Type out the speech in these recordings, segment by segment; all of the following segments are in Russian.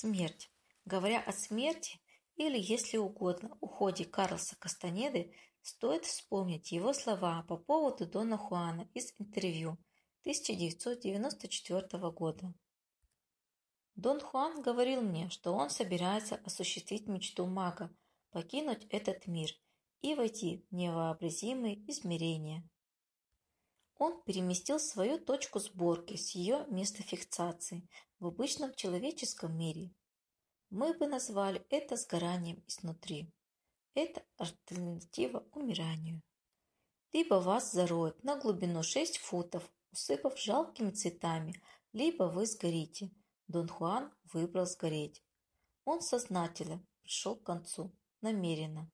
Смерть. Говоря о смерти, или, если угодно, уходе Карлоса Кастанеды, стоит вспомнить его слова по поводу Дона Хуана из интервью 1994 года. Дон Хуан говорил мне, что он собирается осуществить мечту мага, покинуть этот мир и войти в невообразимые измерения. Он переместил свою точку сборки с ее места фиксации в обычном человеческом мире. Мы бы назвали это сгоранием изнутри. Это альтернатива умиранию. Либо вас зароют на глубину 6 футов, усыпав жалкими цветами, либо вы сгорите. Дон Хуан выбрал сгореть. Он сознательно пришел к концу, намеренно.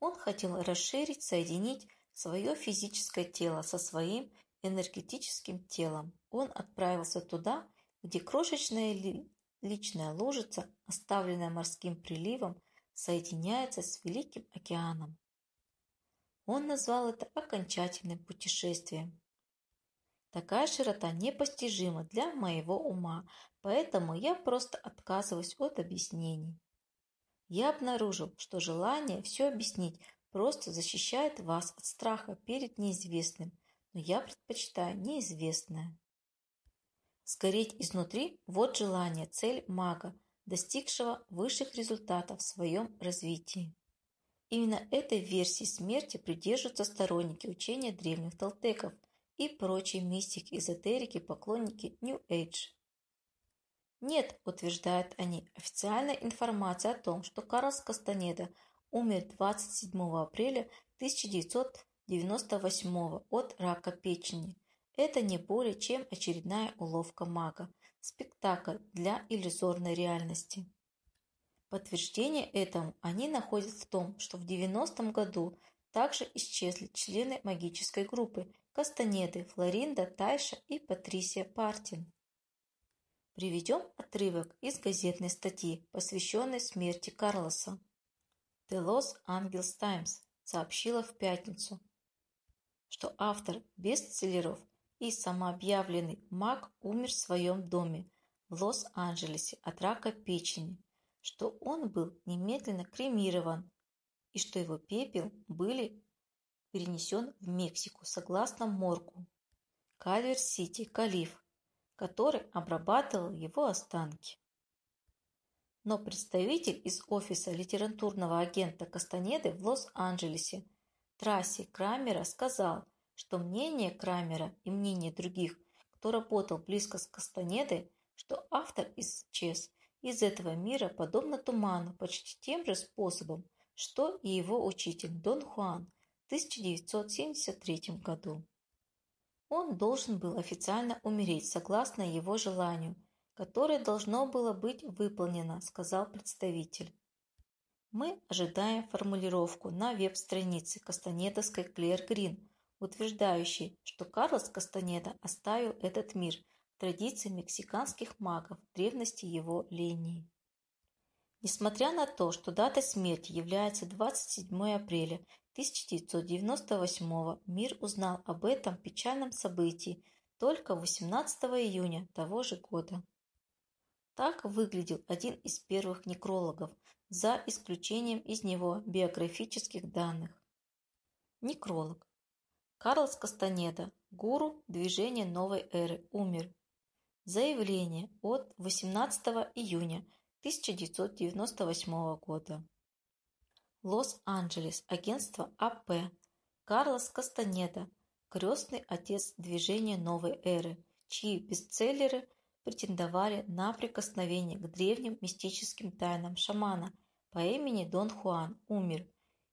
Он хотел расширить, соединить свое физическое тело со своим энергетическим телом. Он отправился туда, где крошечная ли, личная лужица, оставленная морским приливом, соединяется с Великим океаном. Он назвал это окончательным путешествием. Такая широта непостижима для моего ума, поэтому я просто отказываюсь от объяснений. Я обнаружил, что желание все объяснить просто защищает вас от страха перед неизвестным, но я предпочитаю неизвестное. Сгореть изнутри – вот желание, цель мага, достигшего высших результатов в своем развитии. Именно этой версии смерти придерживаются сторонники учения древних толтеков и прочие мистики, эзотерики, поклонники New Age. Нет, утверждают они, официальной информации о том, что Карлос Кастанеда умер 27 апреля 1998 от рака печени. Это не более чем очередная уловка мага, спектакль для иллюзорной реальности. Подтверждение этому они находят в том, что в 90-м году также исчезли члены магической группы Кастанеды, Флоринда, Тайша и Патрисия Партин. Приведем отрывок из газетной статьи, посвященной смерти Карлоса. The Los Angeles Times сообщила в пятницу, что автор бестселлеров и самообъявленный маг умер в своем доме в Лос-Анджелесе от рака печени, что он был немедленно кремирован и что его пепел были перенесен в Мексику согласно моргу Кальвер-Сити, Калиф, который обрабатывал его останки. Но представитель из офиса литературного агента Кастанеды в Лос-Анджелесе Трасси Крамера сказал, что мнение Крамера и мнение других, кто работал близко с Кастанедой, что автор исчез из этого мира подобно туману почти тем же способом, что и его учитель Дон Хуан в 1973 году. Он должен был официально умереть согласно его желанию, которое должно было быть выполнено, сказал представитель. Мы ожидаем формулировку на веб-странице Кастанедовской Клэр Грин, утверждающей, что Карлос Кастанеда оставил этот мир в традиции мексиканских магов древности его линии. Несмотря на то, что дата смерти является 27 апреля 1998 мир узнал об этом печальном событии только 18 июня того же года. Так выглядел один из первых некрологов, за исключением из него биографических данных. Некролог. Карлос Кастанеда, гуру движения новой эры, умер. Заявление от 18 июня 1998 года. Лос-Анджелес, агентство АП. Карлос Кастанеда, крестный отец движения новой эры, чьи бестселлеры претендовали на прикосновение к древним мистическим тайнам шамана по имени Дон Хуан, умер.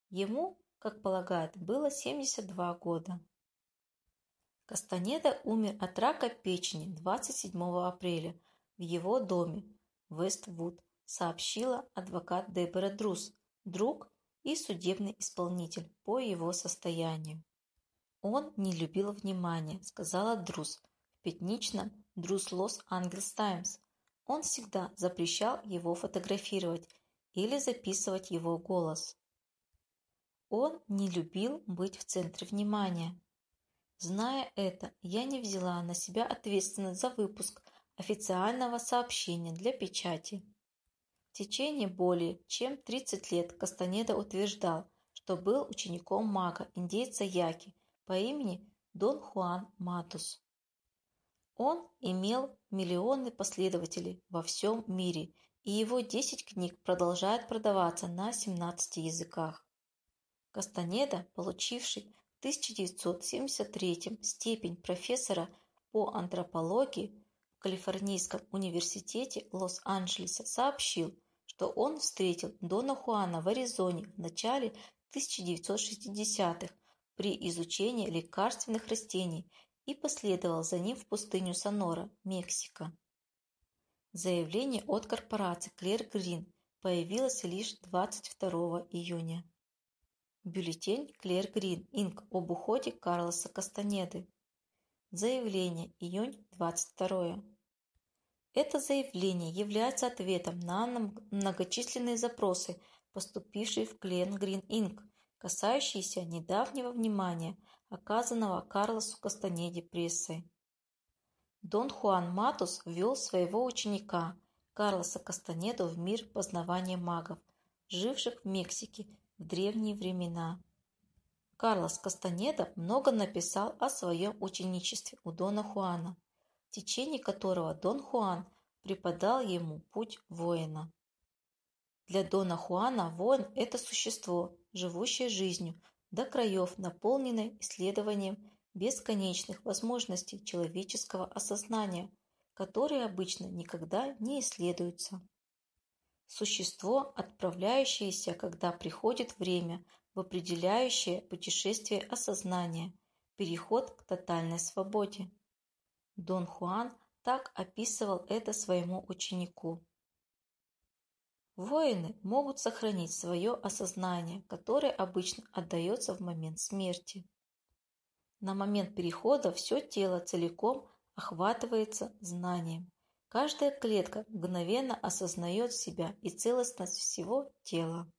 Ему, как полагают, было 72 года. Кастанеда умер от рака печени 27 апреля в его доме Вествуд, сообщила адвокат Дебора Друз, друг и судебный исполнитель по его состоянию. «Он не любил внимания», — сказала Друз в пятничном Друз Лос Ангелс Таймс. Он всегда запрещал его фотографировать или записывать его голос. Он не любил быть в центре внимания. Зная это, я не взяла на себя ответственность за выпуск официального сообщения для печати. В течение более чем 30 лет Кастанеда утверждал, что был учеником мага, индейца Яки по имени Дон Хуан Матус. Он имел миллионы последователей во всем мире, и его 10 книг продолжают продаваться на 17 языках. Кастанеда, получивший в 1973 степень профессора по антропологии в Калифорнийском университете Лос-Анджелеса, сообщил, что он встретил Дона Хуана в Аризоне в начале 1960-х при изучении лекарственных растений и последовал за ним в пустыню Сонора, Мексика. Заявление от корпорации Клер Грин появилось лишь 22 июня. Бюллетень Клер Грин Инк об уходе Карлоса Кастанеды. Заявление июнь 22. Это заявление является ответом на многочисленные запросы, поступившие в Клен Грин Инк, касающиеся недавнего внимания, оказанного Карлосу Кастанеде прессой. Дон Хуан Матус ввел своего ученика Карлоса Кастанеду в мир познавания магов, живших в Мексике в древние времена. Карлос Кастанеда много написал о своем ученичестве у Дона Хуана, в течение которого Дон Хуан преподал ему путь воина. Для Дона Хуана воин – это существо, живущее жизнью, до краев, наполненное исследованием бесконечных возможностей человеческого осознания, которые обычно никогда не исследуются. Существо, отправляющееся, когда приходит время, в определяющее путешествие осознания, переход к тотальной свободе. Дон Хуан так описывал это своему ученику. Воины могут сохранить свое осознание, которое обычно отдается в момент смерти. На момент перехода все тело целиком охватывается знанием. Каждая клетка мгновенно осознает себя и целостность всего тела.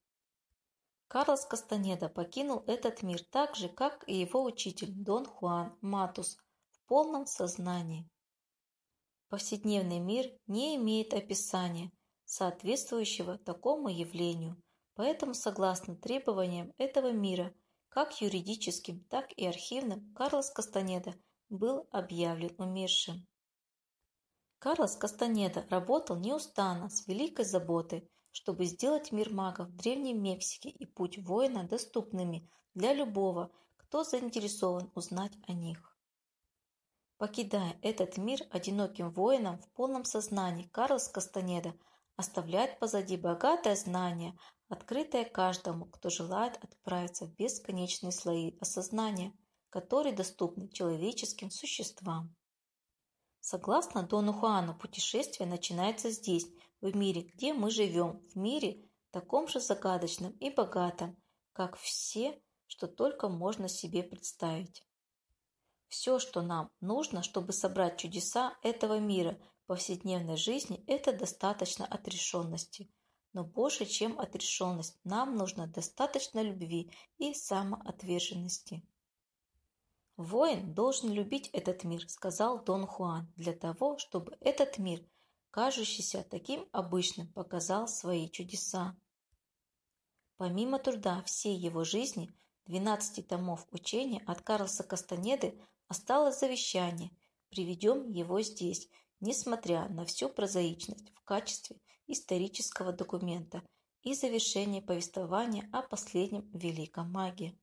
Карлос Кастанеда покинул этот мир так же, как и его учитель Дон Хуан Матус в полном сознании. Повседневный мир не имеет описания, соответствующего такому явлению, поэтому согласно требованиям этого мира – как юридическим, так и архивным, Карлос Кастанеда был объявлен умершим. Карлос Кастанеда работал неустанно, с великой заботой, чтобы сделать мир магов в Древней Мексике и путь воина доступными для любого, кто заинтересован узнать о них. Покидая этот мир одиноким воином в полном сознании, Карлос Кастанеда оставляет позади богатое знание открытая каждому, кто желает отправиться в бесконечные слои осознания, которые доступны человеческим существам. Согласно Дону Хуану, путешествие начинается здесь, в мире, где мы живем, в мире, таком же загадочном и богатом, как все, что только можно себе представить. Все, что нам нужно, чтобы собрать чудеса этого мира повседневной жизни, это достаточно отрешенности – но больше, чем отрешенность, нам нужно достаточно любви и самоотверженности. «Воин должен любить этот мир», — сказал Дон Хуан, «для того, чтобы этот мир, кажущийся таким обычным, показал свои чудеса». Помимо труда всей его жизни, 12 томов учения от Карлоса Кастанеды осталось завещание. Приведем его здесь, несмотря на всю прозаичность в качестве исторического документа и завершение повествования о последнем великом маге.